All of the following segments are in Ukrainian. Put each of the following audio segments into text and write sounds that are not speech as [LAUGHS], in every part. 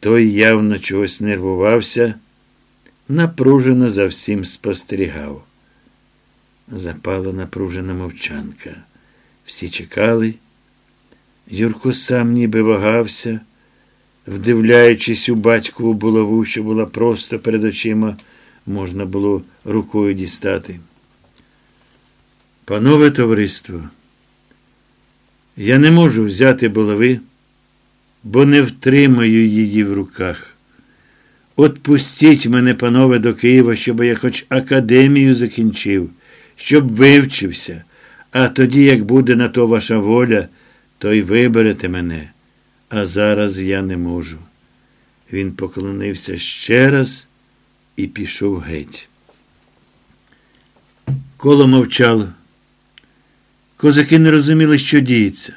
Той явно чогось нервувався, напружено за всім спостерігав. Запала напружена мовчанка. Всі чекали. Юрко сам ніби вагався, вдивляючись у батькову булаву, що була просто перед очима, можна було рукою дістати. Панове товариство, я не можу взяти булави, бо не втримаю її в руках. От пустіть мене, панове, до Києва, щоб я хоч академію закінчив, щоб вивчився, а тоді, як буде на то ваша воля, то й виберете мене. А зараз я не можу. Він поклонився ще раз і пішов геть. Коло мовчало. Козаки не розуміли, що діється.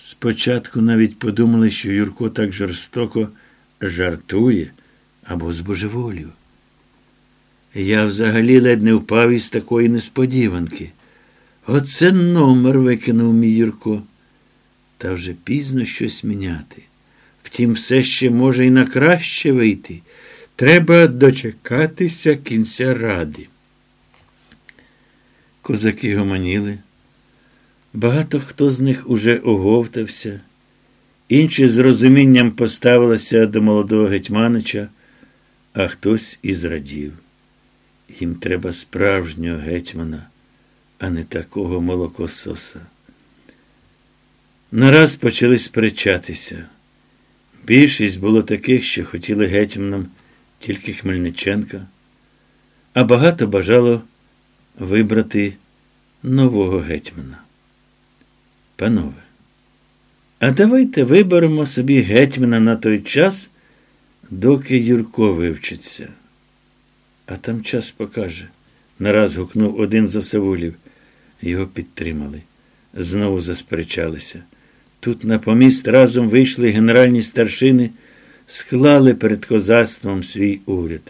Спочатку навіть подумали, що Юрко так жорстоко жартує або збожеволів. Я взагалі ледь не впав із такої несподіванки. Оце номер викинув мій Юрко. Та вже пізно щось міняти. Втім, все ще може і на краще вийти. Треба дочекатися кінця ради. Козаки гомоніли. Багато хто з них уже оговтався, інші з розумінням поставилися до молодого гетьманича, а хтось і зрадів. Їм треба справжнього гетьмана, а не такого молокососа. Нараз почали сперечатися. Більшість було таких, що хотіли гетьманом тільки Хмельниченка, а багато бажало вибрати нового гетьмана. Панове, а давайте виберемо собі гетьмана на той час, доки Юрко вивчиться. А там час покаже. Нараз гукнув один з осавулів. Його підтримали. Знову засперечалися. Тут на поміст разом вийшли генеральні старшини, склали перед козацтвом свій уряд.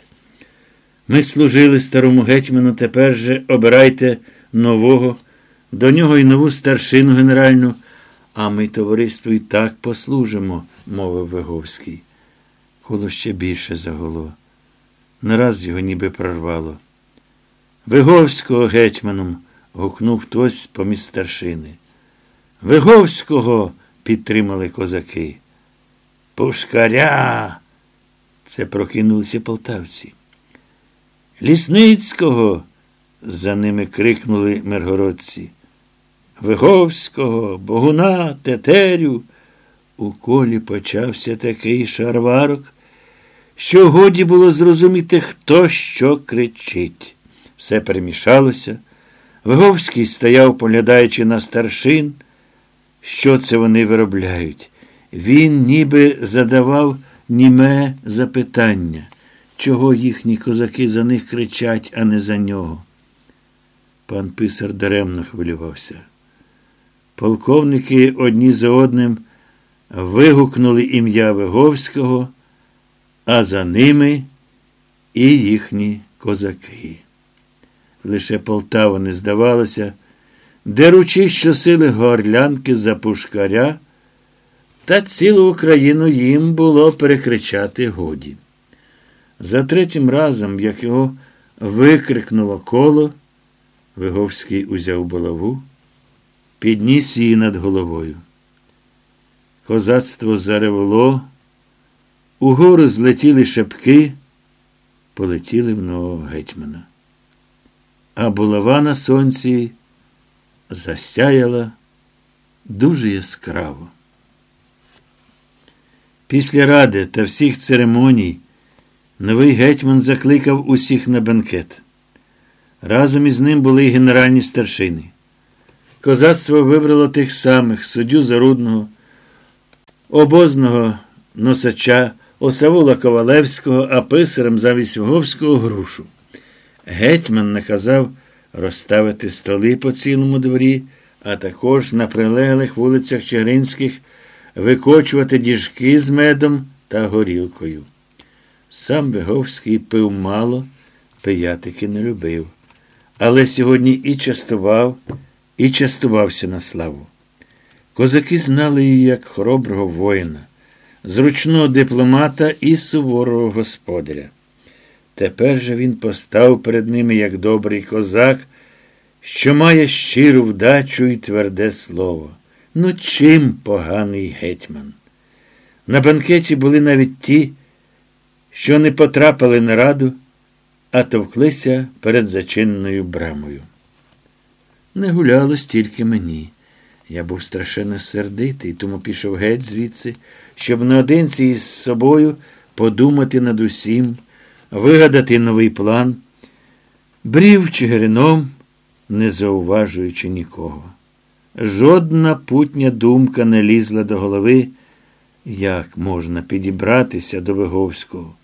Ми служили старому гетьману, тепер же обирайте нового, до нього й нову старшину генеральну, а ми товариству і так послужимо, мовив Виговський. Коло ще більше загуло. Нараз його ніби прорвало. Виговського гетьманом гукнув хтось поміж старшини. Виговського підтримали козаки. Пушкаря. Це прокинулися полтавці. Лісницького. За ними крикнули миргородці. Виговського, Богуна, Тетерю. У колі почався такий шарварок, що годі було зрозуміти, хто що кричить. Все перемішалося. Виговський стояв, поглядаючи на старшин, що це вони виробляють. Він ніби задавав німе запитання, чого їхні козаки за них кричать, а не за нього. Пан писар даремно хвилювався. Полковники одні за одним вигукнули ім'я Виговського, а за ними і їхні козаки. Лише Полтава не здавалося, деручи щосили горлянки за пушкаря, та цілу Україну їм було перекричати годі. За третім разом, як його викрикнуло коло, Виговський узяв булаву, підніс її над головою. Козацтво зареволо, угору злетіли шепки, полетіли в нового гетьмана. А булава на сонці засяяла дуже яскраво. Після ради та всіх церемоній новий гетьман закликав усіх на бенкет. Разом із ним були й генеральні старшини. Козацтво вибрало тих самих суддю Зарудного, обозного носача, Осавула Ковалевського, а писарем замість Вговського грушу. Гетьман наказав розставити столи по цілому дворі, а також на прилеглих вулицях Чигиринських викочувати діжки з медом та горілкою. Сам Виговський пив мало, пиятики не любив. Але сьогодні і частував, і частувався на славу. Козаки знали її як хороброго воїна, зручного дипломата і суворого господаря. Тепер же він постав перед ними як добрий козак, що має щиру вдачу і тверде слово. Ну, чим поганий гетьман? На банкеті були навіть ті, що не потрапили на раду, а товклися перед зачиненою брамою. Не гулялось тільки мені. Я був страшенно сердитий, тому пішов геть звідси, щоб наодинці із собою подумати над усім, вигадати новий план, брів чигирином, не зауважуючи нікого. Жодна путня думка не лізла до голови, як можна підібратися до Виговського.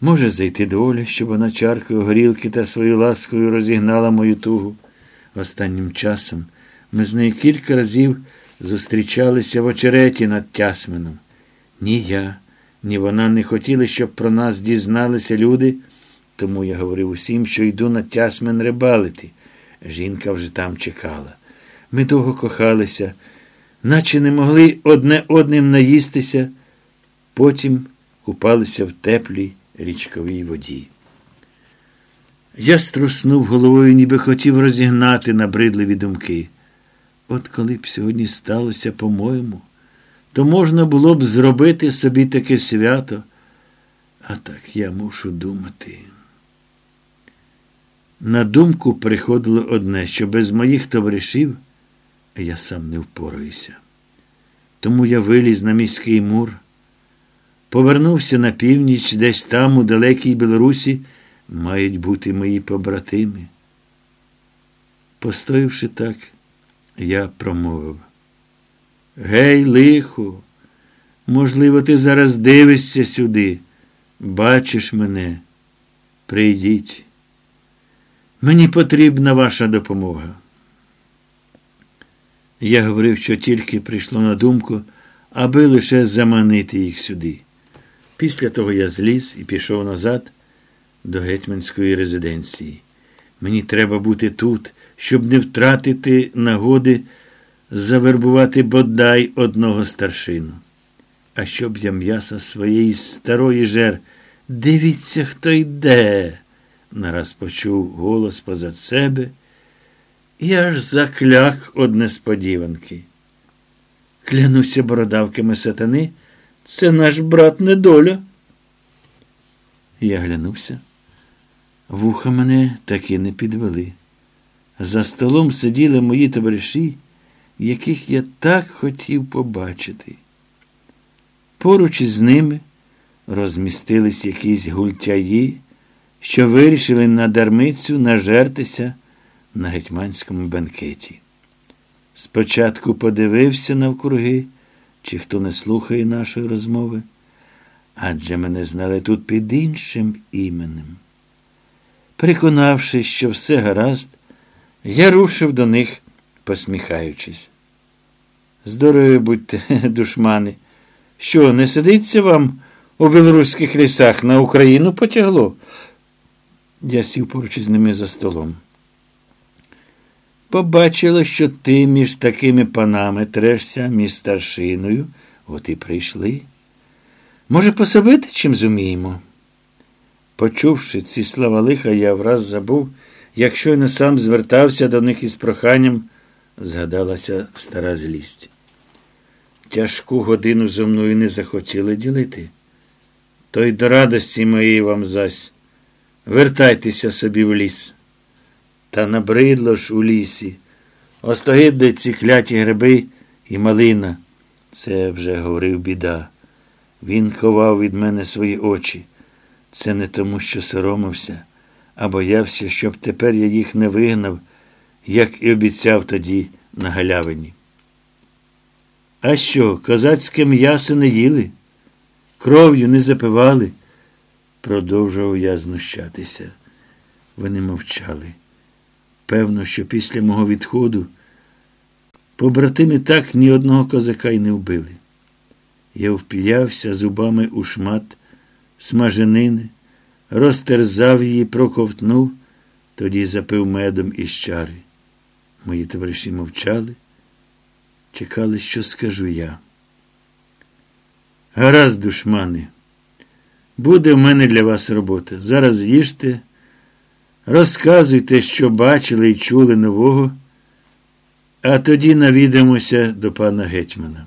Може зайти до Олі, щоб вона чаркою горілки та свою ласкою розігнала мою тугу. Останнім часом ми з нею кілька разів зустрічалися в очереті над Тясмином. Ні я, ні вона не хотіли, щоб про нас дізналися люди, тому я говорив усім, що йду на Тясмин рибалити. Жінка вже там чекала. Ми довго кохалися, наче не могли одне одним наїстися, потім купалися в теплій річковій воді. Я струснув головою, ніби хотів розігнати набридливі думки. От коли б сьогодні сталося, по-моєму, то можна було б зробити собі таке свято, а так я мушу думати. На думку приходило одне, що без моїх товаришів я сам не впораюся. Тому я виліз на міський мур, повернувся на північ, десь там, у далекій Білорусі, мають бути мої побратими. Постоявши так, я промовив. Гей, лихо, можливо, ти зараз дивишся сюди, бачиш мене. Прийдіть. Мені потрібна ваша допомога. Я говорив, що тільки прийшло на думку, аби лише заманити їх сюди. Після того я зліз і пішов назад до гетьманської резиденції. Мені треба бути тут, щоб не втратити нагоди завербувати бодай одного старшину. А щоб я м'яса своєї старої жер, дивіться, хто йде, нараз почув голос позад себе і аж закляк од несподіванки. Клянуся бородавками сатани, це наш брат недоля. Я глянувся. Вуха мене таки не підвели. За столом сиділи мої товариші, яких я так хотів побачити. Поруч із ними розмістились якісь гультяї, що вирішили на дармицю нажертися на гетьманському бенкеті. Спочатку подивився навкруги, чи хто не слухає нашої розмови, адже мене знали тут під іншим іменем. Переконавшись, що все гаразд, я рушив до них, посміхаючись. Здорові будьте, [LAUGHS] душмани. Що, не сидиться вам у білоруських лісах на Україну потягло? Я сів поруч із ними за столом. Побачила, що ти між такими панами трешся, між старшиною, от і прийшли. Може, пособити чим зуміємо? Почувши ці слова лиха, я враз забув, як щойно сам звертався до них із проханням, згадалася стара злість. Тяжку годину зо мною не захотіли ділити. То й до радості моєї вам зась. Вертайтеся собі в ліс. Та набридло ж у лісі. Остогидли ці кляті гриби і малина. Це вже говорив біда. Він ховав від мене свої очі. Це не тому, що соромився, а боявся, щоб тепер я їх не вигнав, як і обіцяв тоді на галявині. А що, козацьке м'ясо не їли? Кров'ю не запивали? Продовжував я знущатися. Вони мовчали. Певно, що після мого відходу побратими так ні одного козака й не вбили. Я вп'явся зубами у шмат смаженини, розтерзав її, проковтнув, тоді запив медом із чари. Мої товариші мовчали, чекали, що скажу я. Гаразд, душмани. Буде в мене для вас робота. Зараз їжте, розказуйте, що бачили і чули нового, а тоді навідаємося до пана гетьмана.